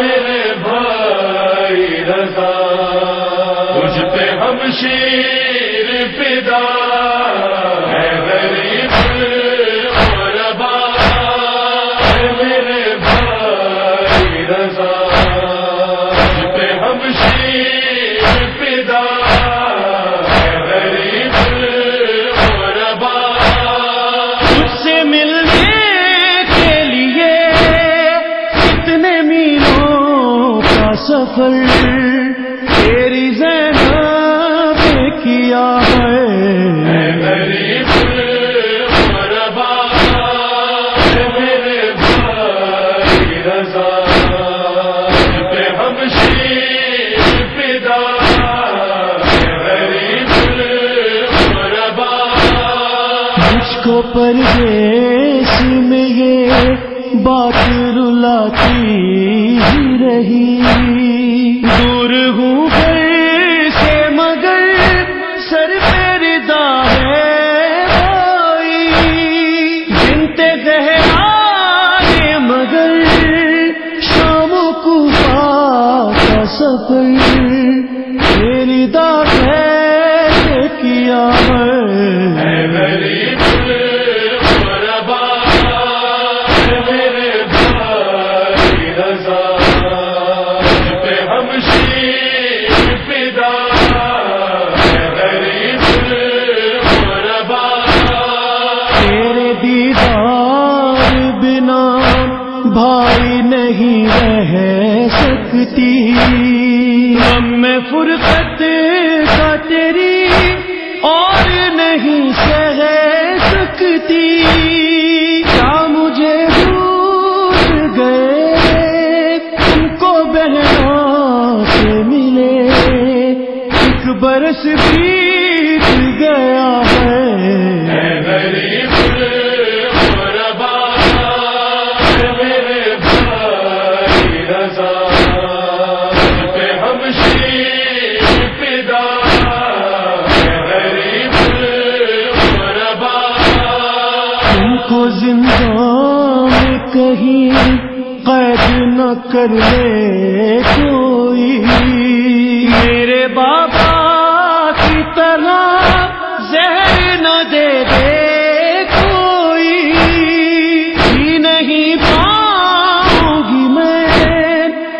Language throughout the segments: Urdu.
میرے بھائی رضا۔ مجھ پہ ہم شیر پدا سفر تیری زینب کیا ہے؟ کو پردیس میں یہ بات رلاتی ہی رہی۔ دور نہیں رہ سکتی۔ غم میں فرقت کا تیری اور نہیں سہ سکتی۔ کیا مجھے بھول گئے؟ تم کو بہنا سے ملے۔ ایک برس بیت گیا کو زندہ میں کہیں قید نہ کر لے کوئی۔ میرے بابا کی طرح زہر نہ دے دے کوئی۔ جی نہیں پاؤں گی میں،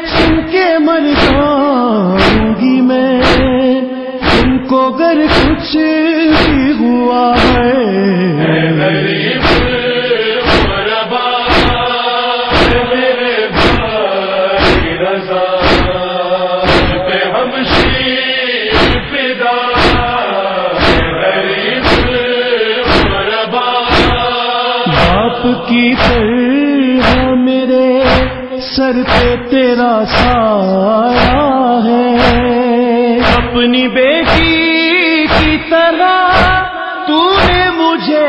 سن کے مر جاؤں گی میں۔ تم کو گر کچھ بھی ہوا ہے سر پہ تیرا سایہ ہے۔ اپنی بیٹی کی طرح تو نے مجھے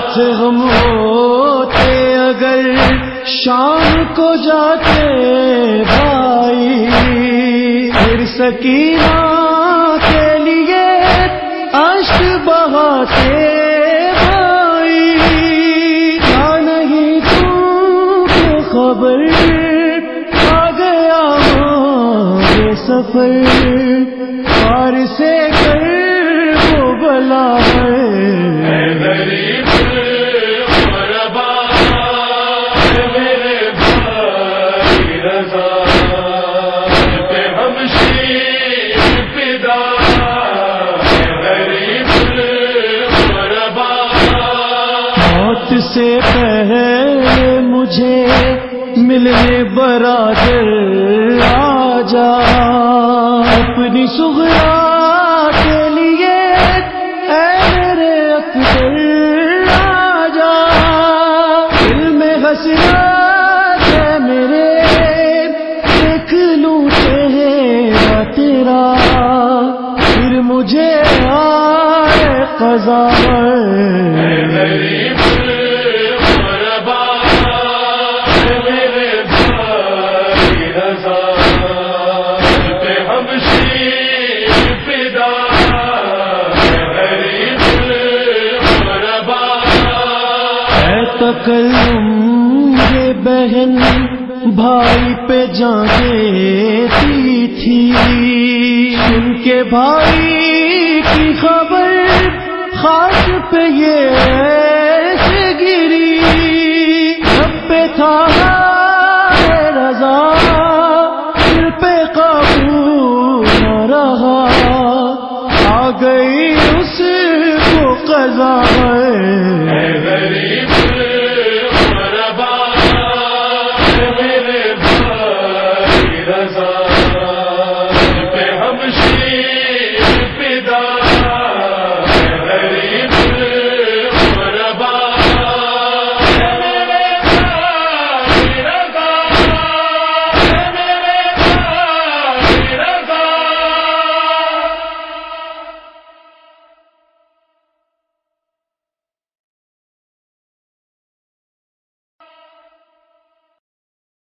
ساتھ ہم ہوتے اگر شام کو جاتے بھائی، پھر سکینہ کے لیے اشک بہاتے بھائی۔ کیا نہیں تم کو خبر، آ گیا ہمارے سفر۔ پار سے کر وہ بلا سے پہلے مجھے ملنے برادر آ جا اپنی سغرا کے لیے اے میرے اکبر آ جا دل میں حسرت ہے میرے، دیکھ لوں چہرہ تیرا۔ مجھے آئے قضا تکلم یہ بہن بھائی پہ جان دیتی تھی۔ ان کے بھائی کی خبر خاص پہ یہ گری۔ جب پہ تھا رضا، دل پہ قابو نہ رہا۔ آ گئی اس کو قضا ہے